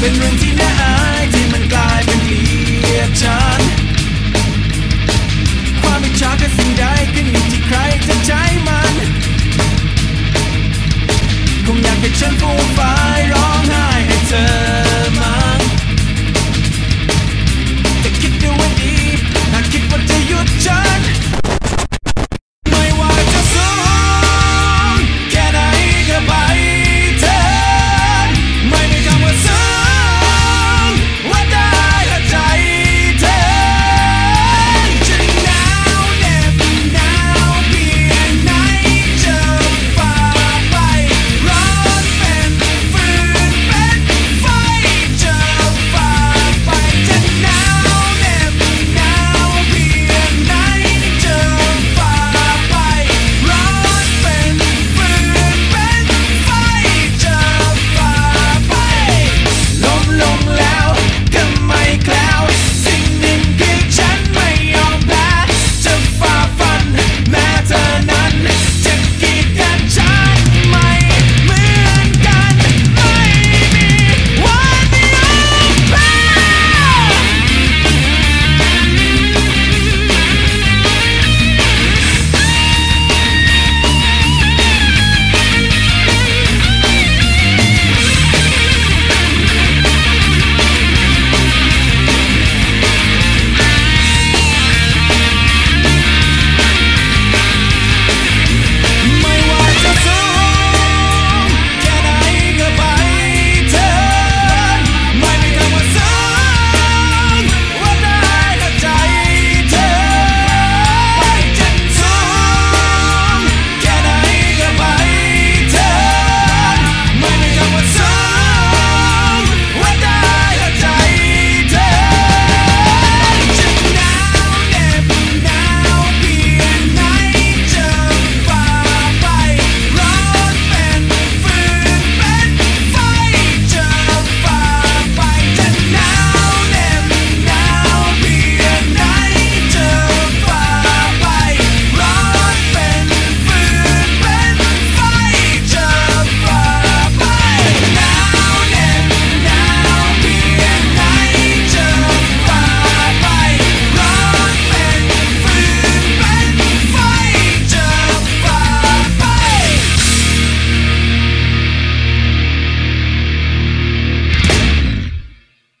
เป็นเรื่องที่น่าอายที่มันกลายเป็นเกลียดชัง